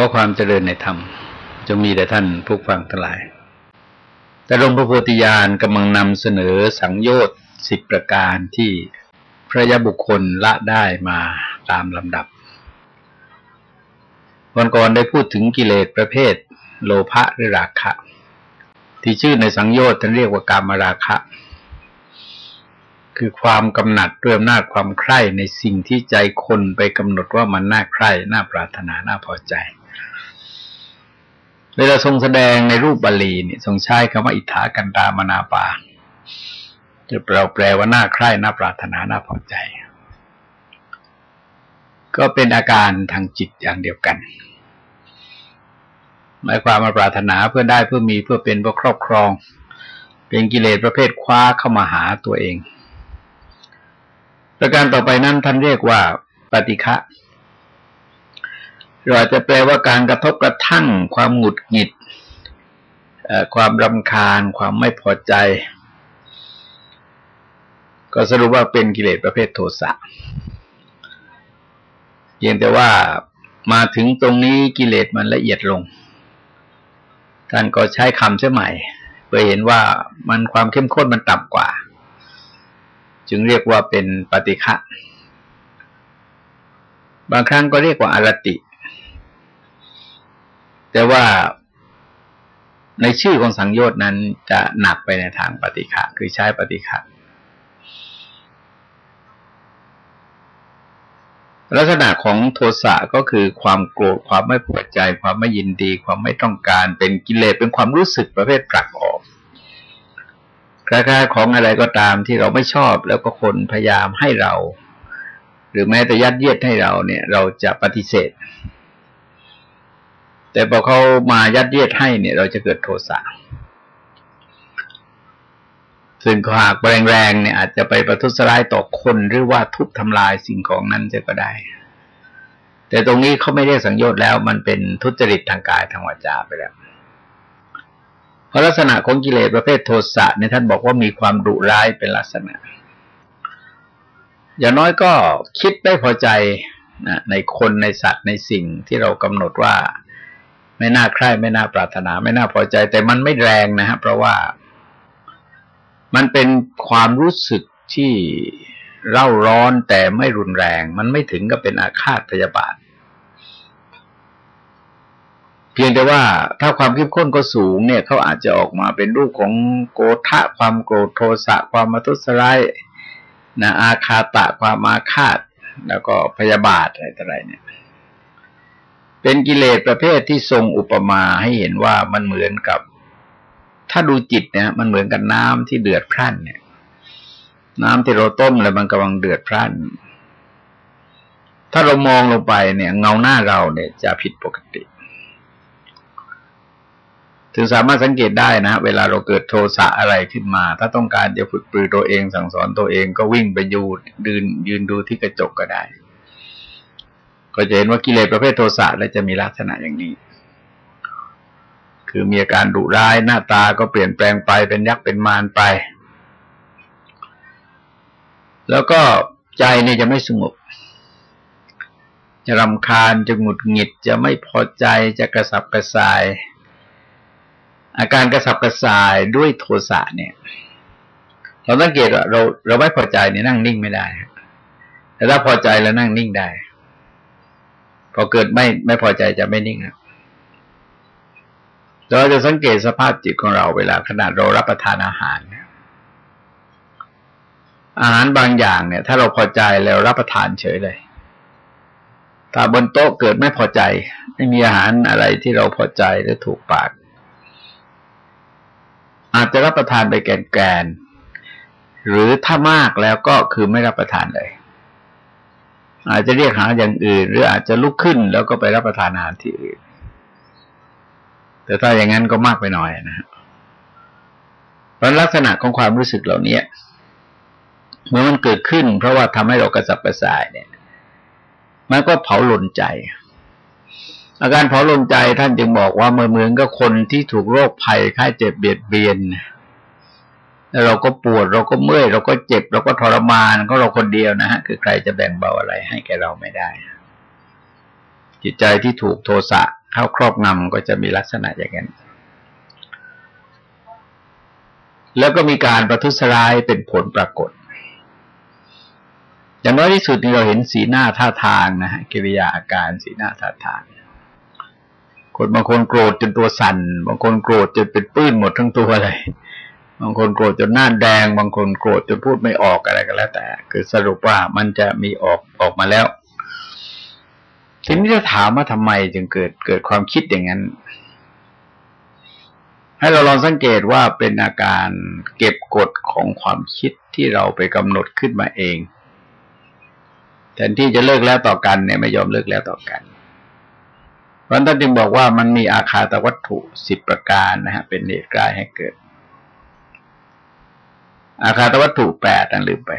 อความเจริญในธรรมจะมีแต่ท่านผู้ฟังทั้งหลาย แต่หลวงพระโพธิญาณกำลังนำเสนอสังโยชน์สิบประการที่พระยาบุคคลละได้มาตามลำดับ วันก่อนได้พูดถึงกิเลสประเภท โลภะหรือราคะ ที่ชื่อในสังโยชน์ท่านเรียกว่ากามราคะ คือความกำหนัดด้วยอำนาจความใคร่ในสิ่งที่ใจคนไปกำหนดว่ามันน่าใคร่น่าปรารถนาน่าพอใจ เวลาทรงแสดงในรูปบาลีเนี่ยทรงใช้คำว่าอิทธากันตามนาปาจะแปลแปลว่าน่าใคร่น่าปรารถนาน่าพอใจ ก็เป็นอาการทางจิตอย่างเดียวกัน หมายความมาปรารถนาเพื่อได้เพื่อมีเพื่อเป็นเพื่อครอบครอง เป็นกิเลสประเภทคว้าเข้ามาหาตัวเอง ประการต่อไปนั้นท่านเรียกว่าปฏิฆะ ราอาจจะแปลว่าการกระทบกระทั่ง ความหงุดหงิดความรำคาญ ความไม่พอใจ ก็สรุปว่าเป็นกิเลสประเภทโทสะเพียงแต่ว่ามาถึงตรงนี้กิเลสมันละเอียดลง ท่านก็ใช้คำเสียใหม่เพื่อเห็นว่ามันความเข้มข้นมันต่ำกว่า จึงเรียกว่าเป็นปฏิฆะบางครั้งก็เรียกว่าอารติ แต่ว่าในชื่อของสังโยชน์นั้นจะหนักไปในทางปฏิฆะคือใช้ปฏิฆะลักษณะของโทสะก็คือความโกรธความไม่พอใจ ความไม่ยินดี ความไม่ต้องการ เป็นกิเลสเป็นความรู้สึกประเภทปรักออกคล้ายๆของอะไรก็ตามที่เราไม่ชอบ แล้วก็คนพยายามให้เรา หรือแม้แต่ยัดเยียดให้เราเนี่ย เราจะปฏิเสธ แต่พอเขามายัดเยียดให้เนี่ย เราจะเกิดโทสะซึ่งหากแรงๆเนี่ย อาจจะไปประทุษร้ายต่อคนหรือว่าทุบทำลายสิ่งของนั้นจะก็ได้ แต่ตรงนี้เขาไม่เรียกสังโยชน์แล้ว มันเป็นทุจริตทางกายทางวาจาไปแล้วเพราะลักษณะของกิเลสประเภทโทสะเนี่ยท่านบอกว่ามีความดุร้ายเป็นลักษณะ อย่างน้อยก็คิดไม่พอใจนะในคนในสัตว์ในสิ่งที่เรากำหนดว่า ไม่น่าใคร่ไม่น่าปรารถนา ไม่น่าพอใจ แต่มันไม่แรงนะฮะเพราะว่ามันเป็นความรู้สึกที่เร่าร้อนแต่ไม่รุนแรง มันไม่ถึงกับเป็นอาฆาตพยาบาท เพียงแต่ว่าถ้าความเข้มข้นก็สูงเนี่ยเขาอาจจะออกมาเป็นรูปของโกธะความโกรธโทสะความมาทุสร้ายนะอาคาตะความอาฆาต แล้วก็พยาบาทอะไรต่ออะไรเนี่ย เป็นกิเลสประเภทที่ทรงอุปมาให้เห็นว่ามันเหมือนกับ ถ้าดูจิตเนี่ยมันเหมือนกับน้ำที่เดือดพร่านเนี่ย น้ำที่เราต้มแล้วมันกำลังเดือดพร่านถ้าเรามองลงไปเนี่ย เงาหน้าเราเนี่ยจะผิดปกติ ถึงสามารถสังเกตได้นะ เวลาเราเกิดโทสะอะไรขึ้นมา ถ้าต้องการจะฝึกปรือตัวเองสั่งสอนตัวเองก็วิ่งไปยูยืนยืนดูที่กระจกก็ได้ ก็จะเห็นว่ากิเลสประเภทโทสะและจะมีลักษณะอย่างนี้ คือมีอาการดุร้ายหน้าตาก็เปลี่ยนแปลงไปเป็นยักษ์เป็นมารไป แล้วก็ใจนี่จะไม่สงบจะรำคาญจะหงุดหงิดจะไม่พอใจจะกระสับกระส่าย อาการกระสับกระส่ายด้วยโทสะเนี่ยเราสังเกตว่าเราเราไม่พอใจเนี่ยนั่งนิ่งไม่ได้แต่ถ้าพอใจแล้วนั่งนิ่งได้ พอเกิดไม่ไม่พอใจจะไม่นิ่งเราจะสังเกตสภาพจิตของเราเวลาขนาดเรารับประทานอาหาร อาหารบางอย่างเนี่ย ถ้าเราพอใจแล้วรับประทานเฉยเลย ถ้าบนโต๊ะเกิดไม่พอใจ ไม่มีอาหารอะไรที่เราพอใจหรือถูกปาก อาจจะรับประทานไปแกนๆหรือถ้ามากแล้วก็คือไม่รับประทานเลย อาจจะเรียกหาอย่างอื่น หรืออาจจะลุกขึ้นแล้วก็ไปรับประทานอาหารที่อื่น แต่ถ้าอย่างนั้นก็มากไปหน่อยนะเพราะลักษณะของความรู้สึกเหล่านี้เมื่อมันเกิดขึ้น เพราะว่าทำให้เรากระสับกระส่ายเนี่ย มันก็เผาหล่นใจ อาการเผาหล่นใจท่านจึงบอกว่าเมื่อเหมือนกับคนที่ถูกโรคภัยไข้เจ็บเบียดเบียน แล้วเราก็ปวดเราก็เมื่อยเราก็เจ็บ เราก็ทรมานก็เราคนเดียวนะฮะคือใครจะแบ่งเบาอะไรให้แกเราไม่ได้ จิตใจที่ถูกโทสะเข้าครอบงำก็จะมีลักษณะอย่างนั้นแล้วก็มีการประทุษร้ายเป็นผลปรากฏ อย่างน้อยที่สุดนี่เราเห็นสีหน้าท่าทางนะฮะกิริยาอาการสีหน้าท่าทางคนบางคนโกรธจนตัวสั่นบางคนโกรธจนเป็นปื้นหมดทั้งตัวเลย บางคนโกรธจนหน้าแดง บางคนโกรธจนพูดไม่ออกอะไรก็แล้วแต่ คือสรุปว่ามันจะมีออกออกมาแล้ว ทีนี้จะถามว่าทำไมจึงเกิดเกิดความคิดอย่างนั้น ให้เราลองสังเกตว่าเป็นอาการเก็บกดของความคิดที่เราไปกำหนดขึ้นมาเองแทนที่จะเลิกแล้วต่อกันเนี่ยไม่ยอมเลิกแล้วต่อกันเพราะท่านจึงบอกว่ามันมีอาคาตวัตถุสิบประการนะฮะเป็นเหตุกายให้เกิด อาคาตวัตถุแปดนั่นลืมไป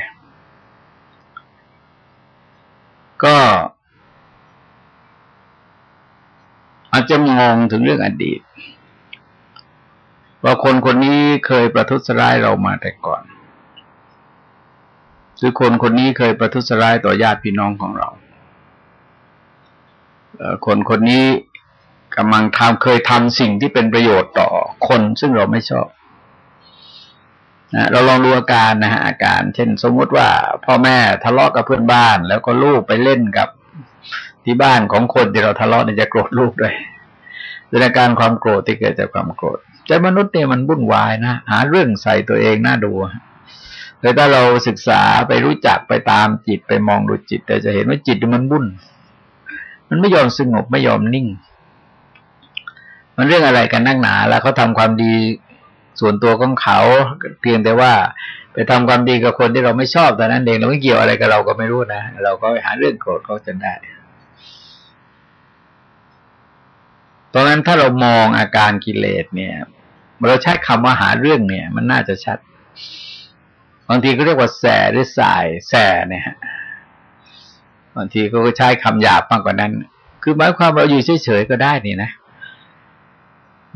ก็ อาจจะมองถึงเรื่องอดีตว่าคนคนนี้เคยประทุษร้ายเรามาแต่ก่อนหรือคนคนนี้เคยประทุษร้ายต่อญาติพี่น้องของเราคนคนนี้กำลังทำเคยทำสิ่งที่เป็นประโยชน์ต่อคนซึ่งเราไม่ชอบ นะเราลองดูอาการนะฮะอาการ เช่น สมมติว่า พ่อแม่ทะเลาะกับเพื่อนบ้าน แล้วก็ลูกไปเล่นกับที่บ้านของคนที่เราทะเลาะเนี่ยจะโกรธลูกด้วยสถานการณ์ความโกรธที่เกิดจากความโกรธใจมนุษย์เนี่ยมันวุ่นวายนะหาเรื่องใส่ตัวเองน่าดูเลยถ้าเราศึกษาไปรู้จักไปตามจิตไปมองดูจิต แต่จะเห็นว่าจิตมันวุ่น มันไม่ยอมสงบไม่ยอมนิ่ง มันเรื่องอะไรกันนั่งหนา แล้วเขาทาความดี ส่วนตัวของเขา เพียงแต่ว่า ไปทำความดีกับคนที่เราไม่ชอบแต่นั้นเองเราไม่เกี่ยวอะไรกับเราก็ไม่รู้นะเราก็ไปหาเรื่องโกรธเขาจนได้ตอนนั้นถ้าเรามองอาการกิเลสเนี่ยเราใช้คำว่าหาเรื่องเนี่ย มันน่าจะชัด บางทีก็เรียกว่าแสหรือสายแสเนี่ยบางทีก็ใช้คำหยาบมากกว่านั้น คือหมายความเราอยู่เฉยๆก็ได้นี่นะ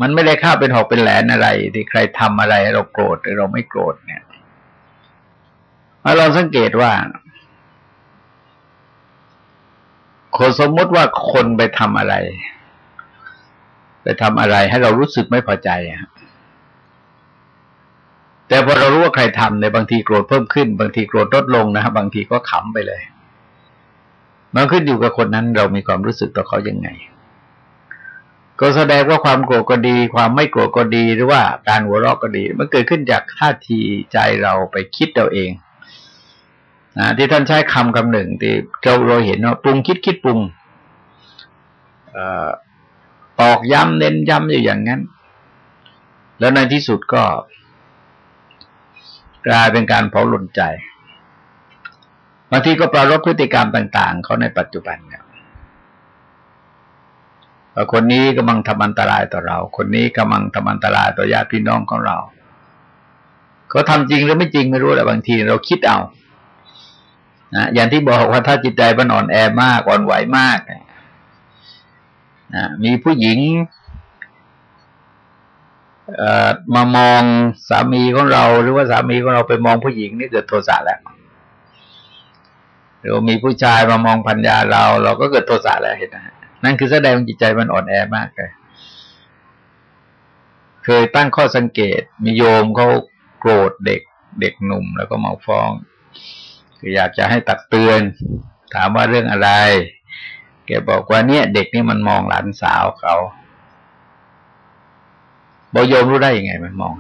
มันไม่ได้ข้าเป็นหอกเป็นแหลนอะไร ที่ใครทำอะไรเราโกรธหรือเราไม่โกรธเนี่ยเราลองสังเกตว่าคนสมมติว่าคนไปทำอะไร ไปทำอะไรให้เรารู้สึกไม่พอใจอะแต่พอเรารู้ว่าใครทำในบางทีโกรธเพิ่มขึ้น บางทีโกรธลดลงนะบบางทีก็ขำไปเลย มันขึ้นอยู่กับคนนั้นเรามีความรู้สึกต่อเขายังไง ก็แสดงว่าความโกรธก็ดี ความไม่โกรธก็ดีหรือว่าการหัวเราะก็ดี มันเกิดขึ้นจากท่าทีใจเราไปคิดเราเองนะที่ท่านใช้คำคำหนึ่งที่เราเราเห็นว่าปรุงคิดคิดปรุงตอกย้ำเน้นย้ำอยู่อย่างนั้น แล้วในที่สุดก็ กลายเป็นการเผาหล่นใจบางทีก็ปรารบพฤติกรรมต่าง ๆ เขาในปัจจุบันเนี่ย คนนี้กำลังทำอันตรายต่อเรา คนนี้กำลังทำอันตรายต่อญาติพี่น้องของเราเขาทาจริงหรือไม่จริงไม่รู้แต่บางทีเราคิดเอานะอย่างที่บอกว่าถ้าจิตใจมันอ่อนแอมากอ่อนไหวมากเนี่ยนะมีผู้หญิงมามองสามีของเรา หรือว่าสามีของเราไปมองผู้หญิงนี่เกิดโทสะแล้วหรือมีผู้ชายมามองพัญญาเรา เราก็เกิดโทสะแล้วเห็นไหม นั่นคือแสดงจิตใจมันอ่อนแอมากเลยเคยตั้งข้อสังเกต มีโยมเขาโกรธเด็กเด็กหนุ่มแล้วก็มาฟ้อง คืออยากจะให้ตักเตือน ถามว่าเรื่องอะไร แกบอกว่าเนี่ย เด็กนี่มันมองหลานสาวเขาบอกโยมรู้ได้ยังไงมันมอง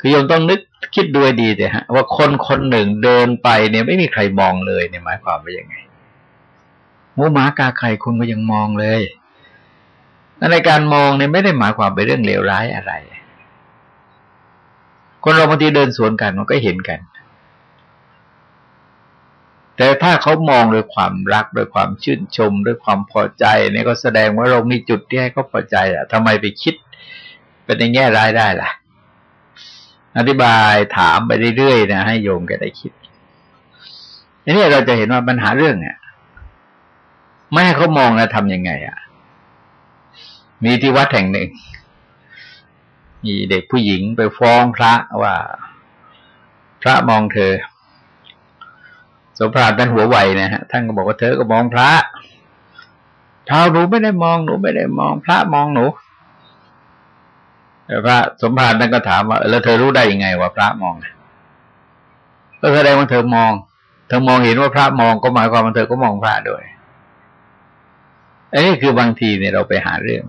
คือโยมต้องนึกคิดด้วยดีเลยฮะ ว่าคนคนหนึ่งเดินไปเนี่ยไม่มีใครมองเลยเนี่ยหมายความว่ายังไง หมูหมากาไข่คุณก็ยังมองเลยในการมองเนี่ยไม่ได้หมายความเป็นเรื่องเลวร้ายอะไร คนเราบางทีเดินสวนกันมันก็เห็นกัน แต่ถ้าเขามองด้วยความรักด้วยความชื่นชมด้วยความพอใจเนี่ยก็แสดงว่าเรามีจุดที่ให้เขาพอใจอะทำไมไปคิดเป็นในแง่ร้ายได้ล่ะ อธิบายถามไปเรื่อยๆนะให้โยมแกได้คิดอันนี้เราจะเห็นว่าปัญหาเรื่องเนี่ย ไม่ให้เขามองแล้วทำยังไงอะ มีที่วัดแห่งหนึ่ง มีเด็กผู้หญิงไปฟ้องพระว่า พระมองเธอสมภารท่านหัวไวนะฮะท่านก็บอกว่าเธอก็มองพระเท้าหนูไม่ได้มองหนูไม่ได้มอง พระมองหนูพระสมภารนั่นก็ถามว่าแล้วเธอรู้ได้ยังไงว่าพระมองก็แสดงว่าเธอมอง เธอมองเห็นว่าพระมองก็หมายความว่าเธอก็มองพระด้วย อันนี้คือบางทีเนี่ยเราไปหาเรื่อง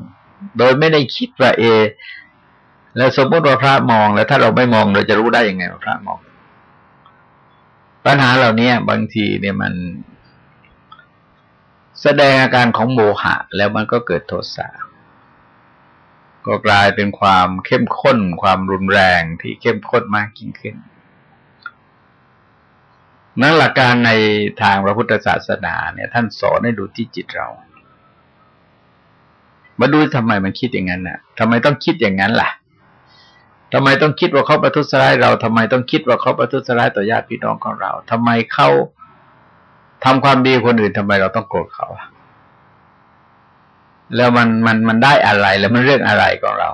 โดยไม่ได้คิดว่าเอ แล้วสมมติว่าพระมองแล้ว ถ้าเราไม่มองเราจะรู้ได้ยังไงว่าพระมอง ปัญหาเหล่านี้บางทีเนี่ยมัน แสดงอาการของโมหะ แล้วมันก็เกิดโทสะก็กลายเป็นความเข้มข้น ความรุนแรงที่เข้มข้นมากยิ่งขึ้นนั้นหลักการในทางพระพุทธศาสนาเนี่ย ท่านสอนให้ดูที่จิตเรา มาดูทำไมมันคิดอย่างนั้นน่ะทำไมต้องคิดอย่างนั้นล่ะทำไมต้องคิดว่าเขาประทุษร้ายเราทำไมต้องคิดว่าเขาประทุษร้ายต่อญาติพี่น้องของเราทำไมเขาทำความดีคนอื่นทำไมเราต้องโกรธเขาแล้วมันมันมันได้อะไรแล้วมันเรื่องอะไรของเรา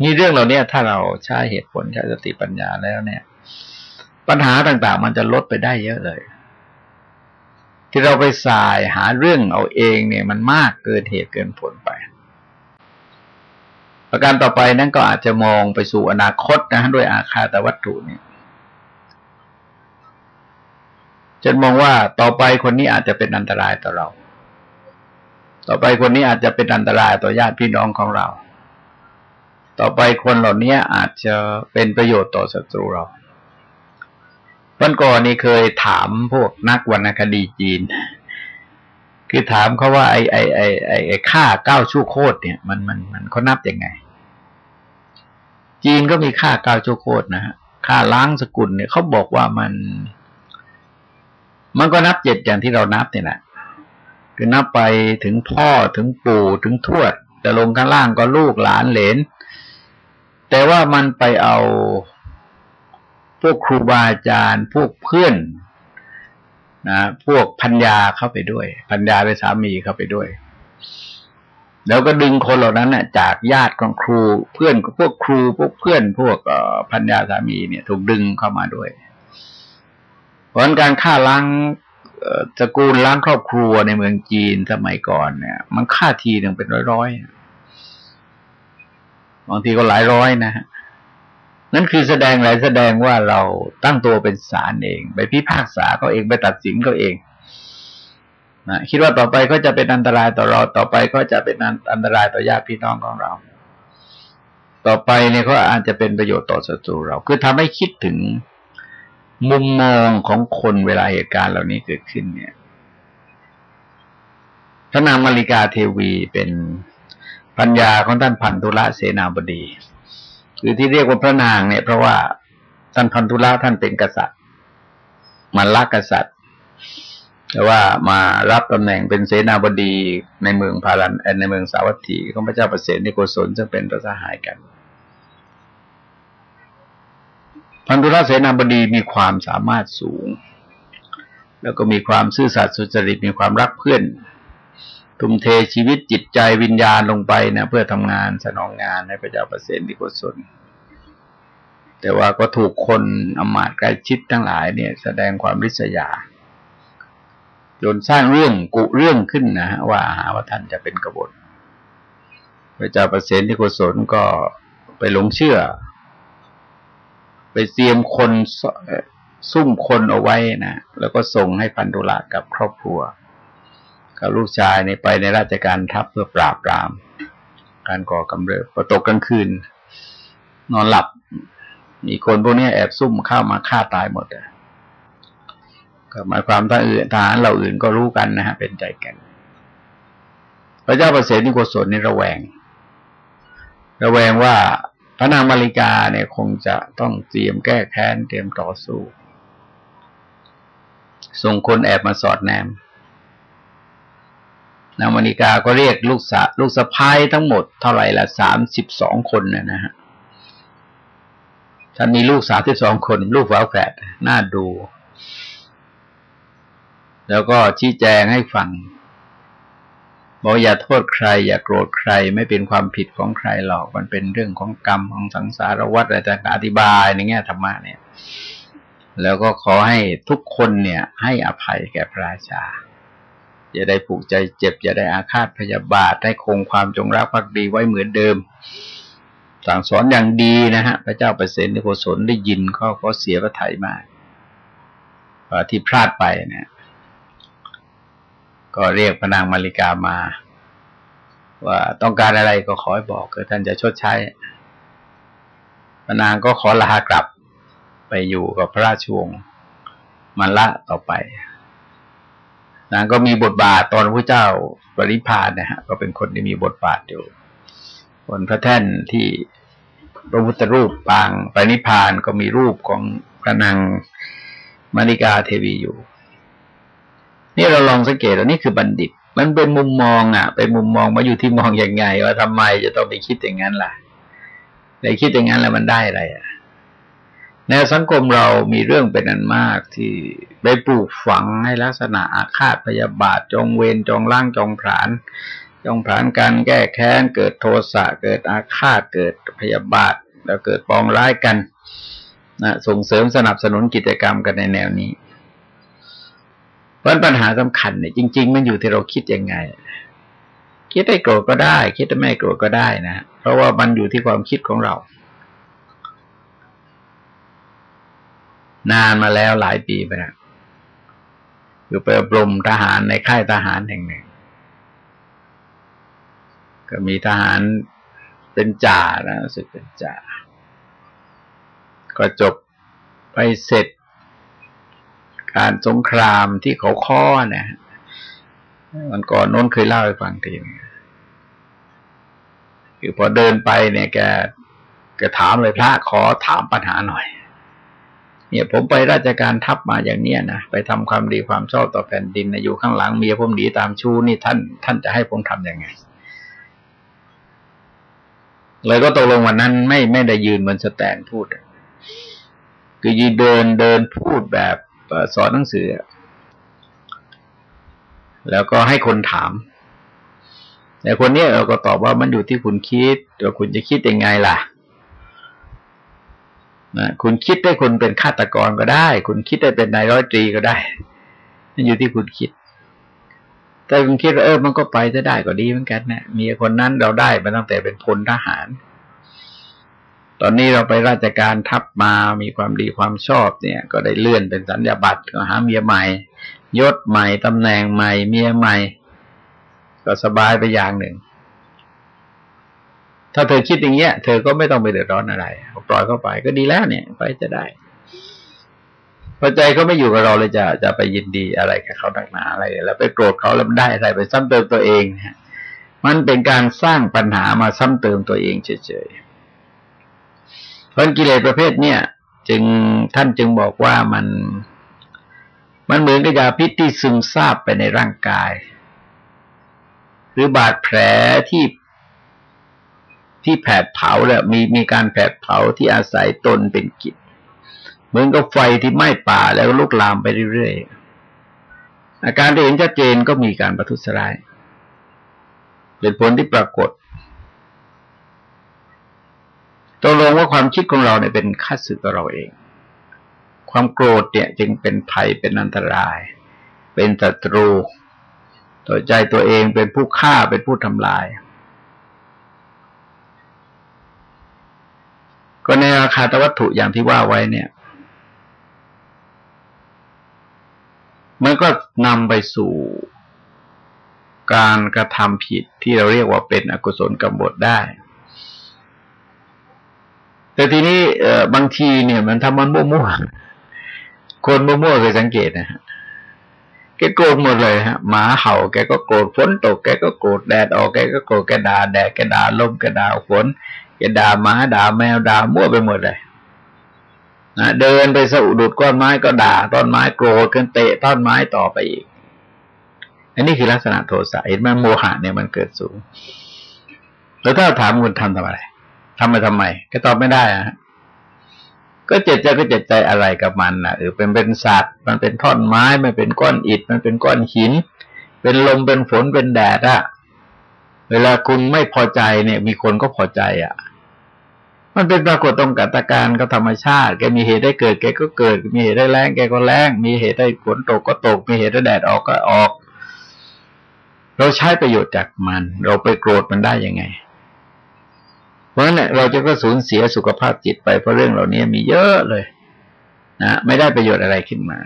นี่เรื่องเหล่านี้ถ้าเราใช้เหตุผลใช้สติปัญญาแล้วเนี่ย ปัญหาต่าง ๆ มันจะลดไปได้เยอะเลย ที่เราไปสายหาเรื่องเอาเองเนี่ยมันมากเกินเหตุเกินผลไป ประการต่อไปนั้นก็อาจจะมองไปสู่อนาคตนะด้วยอาคาตวัตถุเนี่ยจนมองว่าต่อไปคนนี้อาจจะเป็นอันตรายต่อเรา ต่อไปคนนี้อาจจะเป็นอันตรายต่อญาติพี่น้องของเรา ต่อไปคนเหล่านี้อาจจะเป็นประโยชน์ต่อศัตรูเรา วันก่อนนี้เคยถามพวกนักวรรณคดีจีน คือถามเขาว่าไอ้ไอ้ไอ้ไอ้ไอ้ค่าเก้าชั่วโคตรเนี่ย มันมันมันเขานับยังไง จีนก็มีค่าเก้าชั่วโคตรนะฮะค่าล้างสกุลเนี่ยเขาบอกว่ามัน มันก็นับเจ็ดอย่างที่เรานับเนี่ยแหละคือนับไปถึงพ่อถึงปู่ถึงทวดแต่ลงข้างล่างก็ลูกหลานเหลน แต่ว่ามันไปเอา วกครูบาอาจารย์ พวกเพื่อนนะพวกพัญญาเข้าไปด้วย พัญญาเป็นสามีเข้าไปด้วย แล้วก็ดึงคนเหล่านั้นน่ะจากญาติของครูเพื่อนพวกครูพวกเพื่อน พวกพัญญาสามีเนี่ย ถูกดึงเข้ามาด้วย เพราะการฆ่าล้างตระกูลล้างครอบครัวในเมืองจีนสมัยก่อนเนี่ย มันฆ่าทีหนึ่งเป็นร้อยๆบางทีก็หลายร้อยนะฮะ นั่นคือแสดงอะไรแสดงว่าเราตั้งตัวเป็นศาลเอง ไปพิพากษาเขาเองไปตัดสินเขาเองนะคิดว่าต่อไปก็จะเป็นอันตรายต่อเราต่อไปก็จะเป็นอันตรายต่อญาติพี่น้องของเรา ต่อไปเนี่ยก็อาจจะเป็นประโยชน์ต่อศัตรูเรา คือทำให้คิดถึงมุมมองของคนเวลาเหตุการณ์เหล่านี้เกิดขึ้นเนี่ยพระนางมาริกาเทวีเป็นปัญญาของท่านพันธุระเสนาบดี คือที่เรียกว่าพระนางเนี่ยเพราะว่าท่านพันธุระท่านเป็นกษัตริย์มาลักกษัตริย์ แต่ว่ามารับตำแหน่งเป็นเสนาบดีในเมืองพารันในเมืองสาวัตถีของพระเจ้าประเสริฐในโกศลซึ่งเป็นพระสหายกัน พันธุรเสนาบดีมีความสามารถสูง แล้วก็มีความซื่อสัตย์สุจริตมีความรักเพื่อน ทุ่มเทชีวิตจิตใจวิญญาณลงไปนะเพื่อทำงานสนองงานให้พระเจ้าประเสริฐดิโกศลแต่ว่าก็ถูกคนอมาตใกล้ชิดทั้งหลายเนี่ย แสดงความริษยา จนสร้างเรื่องกุเรื่องขึ้นนะว่าหาว่าท่านจะเป็นกบฏพระเจ้าประเสริฐดิโกศลก็ไปหลงเชื่อ ไปเตรียมคนซุ่มคนเอาไว้นะแล้วก็ส่งให้พันธุละกับครอบครัว กับลูกชายในไปในราชการทัพเพื่อปราบปราม การก่อกำเริบพอตกกลางคืน นอนหลับ มีคนพวกนี้แอบซุ่มเข้ามาฆ่าตายหมดก็หมายความท่านอื่นทหารเราอื่นก็รู้กันนะฮะเป็นใจกัน พระเจ้าประเสริฐนิโกศลนี่ระแวง ระแวงว่าพระนางมาริกาเนี่ยคงจะต้องเตรียมแก้แค้นเตรียมต่อสู้ ส่งคนแอบมาสอดแนม นางมาริกาก็เรียกลูกสะลูกสะพ้ายทั้งหมดเท่าไหร่ละสามสิบสองคนนะนะฮะท่านมีลูกสามสิบสองคน ลูกฝาแฝดน่าดู แล้วก็ชี้แจงให้ฟังบอกอย่าโทษใคร อย่าโกรธใคร ไม่เป็นความผิดของใครหรอกมันเป็นเรื่องของกรรมของสังสารวัฏอะไรต่างอธิบายในแง่ธรรมะเนี่ย แล้วก็ขอให้ทุกคนเนี่ย ให้อภัยแก่พระราชา อย่าได้ผูกใจเจ็บ อย่าได้อาฆาตพยาบาทให้คงความจงรักภักดีไว้เหมือนเดิม สั่งสอนอย่างดีนะฮะ พระเจ้าเปรตในโกศลได้ยินเขาเขาเสียพระทัยมากที่พลาดไปเนี่ยก็เรียกพนางมาริกามา ว่าต้องการอะไรก็ขอให้บอกคือท่านจะชดใช้พนางก็ขอลากลับไปอยู่กับพระราชวงศ์มันละต่อไป นางก็มีบทบาทตอนพระเจ้าปริพานนะฮะก็เป็นคนที่มีบทบาทอยู่บนพระแท่นที่พระพุทธรูปปางปริพานก็มีรูปของพระนางมาริกาเทวีอยู่ นี่เราลองสังเกตว่านี่คือบัณฑิต มันเป็นมุมมองอะ เป็นมุมมองมาอยู่ที่มองอย่างไง ว่าทำไมจะต้องไปคิดอย่างนั้นล่ะไปคิดอย่างนั้นแล้วมันได้อะไรอะ ในสังคมเรามีเรื่องเป็นอันมากที่ไปปลูกฝังให้ลักษณะอาฆาตพยาบาทจองเวรจองล่างจองผาน จองผานการแก้แค้น เกิดโทสะเกิดอาฆาตเกิดพยาบาท แล้วเกิดปองร้ายกันนะส่งเสริมสนับสนุนกิจกรรมกันในแนวนี้เพราะปัญหาสำคัญเนี่ยจริง ๆ มันอยู่ที่เราคิดยังไง คิดได้โกรธก็ได้ คิดไม่โกรธก็ได้นะเพราะว่ามันอยู่ที่ความคิดของเรา นานมาแล้วหลายปีไปแล้วอยู่ไปอบรมทหารในค่ายทหารแห่งหนึ่ง ก็มีทหารเป็นจ่านะรู้สึกเป็นจ่า ก็จบไปเสร็จ การสงครามที่เขาข้อเนี่ยมันก่อนน้นเคยเล่าให้ฟังทีนึงคือพอเดินไปเนี่ยแกแกถามเลยพระขอถามปัญหาหน่อย เนี่ยผมไปราชการทัพมาอย่างเนี้ยนะไปทำความดีความชอบต่อแผ่นดินนะอยู่ข้างหลังเมียผมดีตามชูนี่ท่าน ท่านจะให้ผมทํำยังไงเลยก็ตกลงวันนั้นไม่ไม่ได้ยืนบนสแตนพูด คือยืนเดินเดินพูดแบบสอนหนังสือ แล้วก็ให้คนถาม แต่คนนี้เราก็ตอบว่ามันอยู่ที่คุณคิดว่าคุณจะคิดยังไงล่ะ นะคุณคิดได้คุณเป็นฆาตกรก็ได้ คุณคิดได้เป็นนายร้อยตรีก็ได้มันอยู่ที่คุณคิด แต่คุณคิดว่าเออมันก็ไปจะได้ก็ดีเหมือนกันนะมีคนนั้นเราได้มาตั้งแต่เป็นพลทหาร ตอนนี้เราไปราชการทับมามีความดีความชอบเนี่ย ก็ได้เลื่อนเป็นสัญญาบัตรก็หาเมียใหม่ ยศใหม่ตำแหน่งใหม่ เมียใหม่ ก็สบายไปอย่างหนึ่ง ถ้าเธอคิดอย่างเงี้ย เธอก็ไม่ต้องไปเดือดร้อนอะไรปล่อยเข้าไปก็ดีแล้วเนี่ย ไปจะได้พอใจเขาไม่อยู่กับเราเลยจะจะไปยินดีอะไรกับเขาตักหนาอะไร แล้วไปโกรธเขาแล้วได้อะไรไปซ้ำเติมตัวเองมันเป็นการสร้างปัญหามาซ้ำเติมตัวเองเฉยๆเพราะกิเลสประเภทเนี่ยจึงท่านจึงบอกว่ามัน มันเหมือนกับยาพิษที่ซึมซาบไปในร่างกาย หรือบาดแผลที่ ที่แผดเผาแล้วมีมีการแผดเผาที่อาศัยตนเป็นกิจ เหมือนกับไฟที่ไหม้ป่าแล้วลุกลามไปเรื่อยๆอาการที่เห็นชัดเจนก็มีการประทุษร้าย เป็นผลที่ปรากฏตกลงว่าความคิดของเราเนี่ยเป็นค่าสึกกับเราเอง ความโกรธเนี่ยจึงเป็นภัยเป็นอันตราย เป็นศัตรู ต่อใจตัวเองเป็นผู้ฆ่าเป็นผู้ทำลาย ก็ในราคาตวัตถุอย่างที่ว่าไว้เนี่ย มันก็นำไปสู่การกระทำผิดที่เราเรียกว่าเป็นอกุศลกรรมบดได้ แต่ทีนี้บางทีเนี่ย มันทำมันมั่วๆคนมั่วๆเคยสังเกตนะฮะแกโกรธหมดเลยฮะหมาเห่าแกก็โกรธฝนตกแกก็โกรธแดดออกแกก็โกรธแกด่าแดดแกด่าลมแกด่าฝน แกด่าหมาด่าแมวด่ามั่วไปหมดเลยนะเดินไปสะดุดก้อนไม้ก็ด่าต้นไม้โกรธกันเตะต้นไม้ต่อไปอีก อันนี้คือลักษณะโทสะเห็นไหมโมหะเนี่ยมันเกิดสูง แล้วถ้าถามคุณทำทำอะไรทำไปทำไม ก็ตอบไม่ได้อะก็เจ็บใจก็เจ็บใจอะไรกับมันนะเออเป็นเป็นสัตว์ มันเป็นท่อนไม้ มันเป็นก้อนอิฐ มันเป็นก้อนหิน เป็นลมเป็นฝนเป็นแดดอะ เวลาคุณไม่พอใจเนี่ย มีคนก็พอใจอะมันเป็นปรากฏตรงกับตาการกับธรรมชาติ แกมีเหตุได้เกิด แกก็เกิด มีเหตุได้แรงแกก็แรงมีเหตุได้ฝนตกก็ตก มีเหตุได้แดดออกก็ออก เราใช้ประโยชน์จากมัน เราไปโกรธมันได้ยังไง เพราะฉะนั้นเราจะก็สูญเสียสุขภาพจิตไปเพราะเรื่องเหล่านี้มีเยอะเลยนะไม่ได้ประโยชน์อะไรขึ้นมา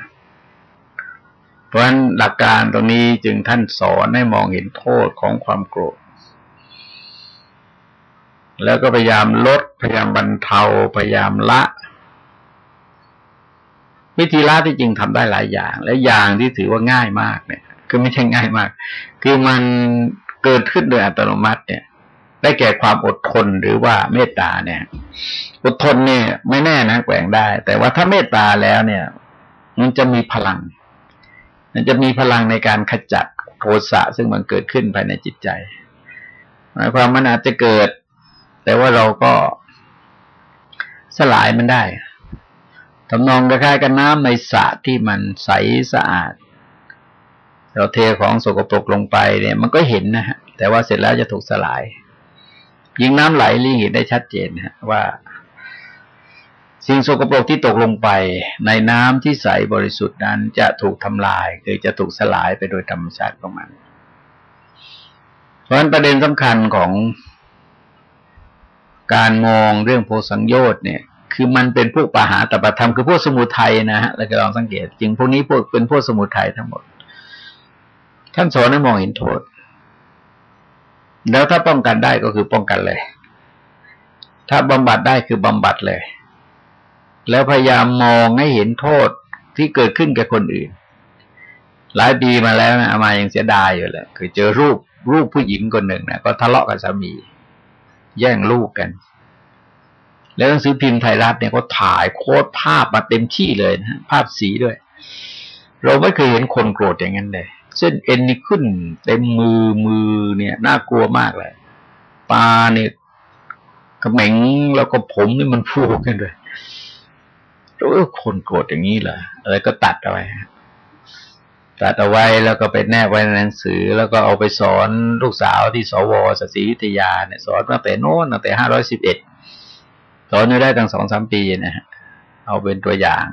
เพราะฉะนั้นหลักการตรงนี้จึงท่านสอนให้มองเห็นโทษของความโกรธ แล้วก็พยายามลด พยายามบรรเทา พยายามละ วิธีละที่จริงทำได้หลายอย่าง และอย่างที่ถือว่าง่ายมากเนี่ย คือไม่ใช่ง่ายมาก คือมันเกิดขึ้นโดยอัตโนมัติเนี่ย ได้แก่ความอดทนหรือว่าเมตตาเนี่ย อดทนเนี่ย ไม่แน่นะแกว่งได้ แต่ว่าถ้าเมตตาแล้วเนี่ย มันจะมีพลัง มันจะมีพลังในการขจัดโทสะซึ่งมันเกิดขึ้นภายในจิตใจหมายความมันอาจจะเกิด แต่ว่าเราก็สลายมันได้ทำนองคล้ายๆกับน้ำในสระที่มันใสสะอาด เราเทของสกปรกลงไปเนี่ย มันก็เห็นนะฮะ แต่ว่าเสร็จแล้วจะถูกสลาย ยิงน้ำไหลลี่เห็นได้ชัดเจนฮะว่า สิ่งสกปรกที่ตกลงไป ในน้ำที่ใสบริสุทธิ์นั้นจะถูกทำลาย คือจะถูกสลายไปโดยธรรมชาติของมัน เพราะฉะนั้นประเด็นสำคัญของ การมองเรื่องโพสังโยชน์เนี่ย คือมันเป็นพวกปาหาตปธรรมคือพวกสมุทัยนะฮะเราจะลองสังเกตจริงพวกนี้พวกเป็นพวกสมุทัยทั้งหมด ท่านสอนให้มองเห็นโทษ แล้วถ้าป้องกันได้ก็คือป้องกันเลย ถ้าบำบัดได้คือบำบัดเลย แล้วพยายามมองให้เห็นโทษที่เกิดขึ้นกับคนอื่น หลายปีมาแล้วนะมายังเสียดายอยู่เลยคือเจอรูปรูปผู้หญิงคนหนึ่งนะก็ทะเลาะกับสามี แย่งลูกกัน แล้วหนังสือพิมพ์ไทยรัฐเนี่ยก็ถ่ายโค้ดภาพมาเต็มที่เลยนะภาพสีด้วย เราไม่เคยเห็นคนโกรธอย่างนั้นเลยเส้นเอ็นนี่ขึ้นเต็มมือมือเนี่ย น่ากลัวมากเลยตาเนี่ยกระเหม็งแล้วก็ผมนี่มันฟูขึ้นเลยแล้วคนโกรธอย่างนี้เหรออะไรก็ตัดเอาไว้ ตัดเอาไว้แล้วก็ไปแนบไว้ในหนังสือ แล้วก็เอาไปสอนลูกสาวที่สวสศรีวิทยาเนี่ยสอนตั้งแต่โน้นตั้งแต่ห้าร้อยสิบเอ็ดสอนได้ตั้งสองสามปีนะฮะเอาเป็นตัวอย่าง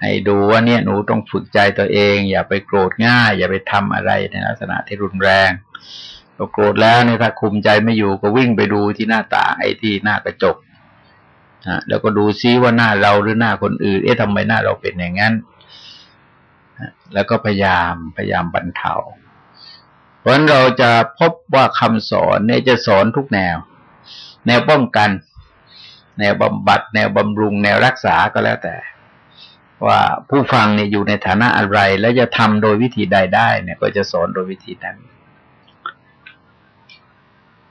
ให้ดูว่าเนี่ยหนูต้องฝึกใจตัวเอง อย่าไปโกรธง่าย อย่าไปทำอะไรในลักษณะที่รุนแรงพอโกรธแล้วเนี่ยถ้าคุมใจไม่อยู่ก็วิ่งไปดูที่หน้าตาไอ้ที่หน้ากระจกนะแล้วก็ดูซิว่าหน้าเราหรือหน้าคนอื่น เอ๊ะทำไมหน้าเราเป็นอย่างนั้น แล้วก็พยายามพยายามบรรเทาเพราะะนั้นเราจะพบว่าคำสอนเนี่ยจะสอนทุกแนว แนวป้องกัน แนวบำบัด แนวบำรุง แนวรักษาก็แล้วแต่ ว่าผู้ฟังเนี่ยอยู่ในฐานะอะไร และจะทำโดยวิธีใดได้ เนี่ย ก็จะสอนโดยวิธีนั้น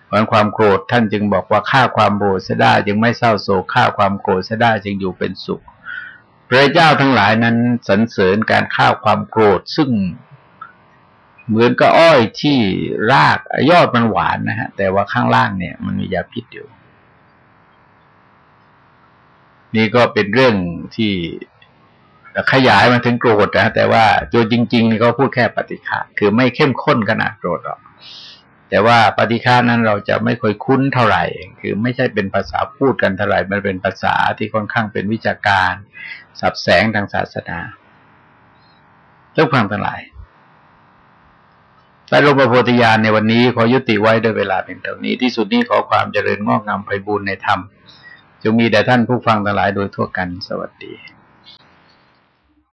เพราะความโกรธท่านจึงบอกว่าฆ่าความโกรธเสียได้ จึงไม่เศร้าโศกฆ่าความโกรธเสียได้ จึงอยู่เป็นสุข พระเจ้าทั้งหลายนั้นสรรเสริญการฆ่าความโกรธซึ่งเหมือนกับอ้อยที่รากยอดมันหวานนะฮะ แต่ว่าข้างล่างเนี่ย มันมียาพิษอยู่ นี่ก็เป็นเรื่องที่ขยายมาถึงโกรธนะแต่ว่าโดยจริงๆนี่ก็พูดแค่ปฏิฆาคือไม่เข้มข้นขนาดโกรธหรอก แต่ว่าปฏิฆานั้นเราจะไม่ค่อยคุ้นเท่าไหร่ คือไม่ใช่เป็นภาษาพูดกันเท่าไหร่ มันเป็นภาษาที่ค่อนข้างเป็นวิชาการ สับแสงทางศาสนาเจ้าความทั้งหลายแต่หลวงพ่อโพธิญาณในวันนี้ขอยุติไว้ด้วยเวลาเพียงเท่านี้ ที่สุดนี้ขอความเจริญงอกงามไปบูรณนธรรมจงมีแด่ท่านผู้ฟังทั้งหลายโดยทั่วกันสวัสดี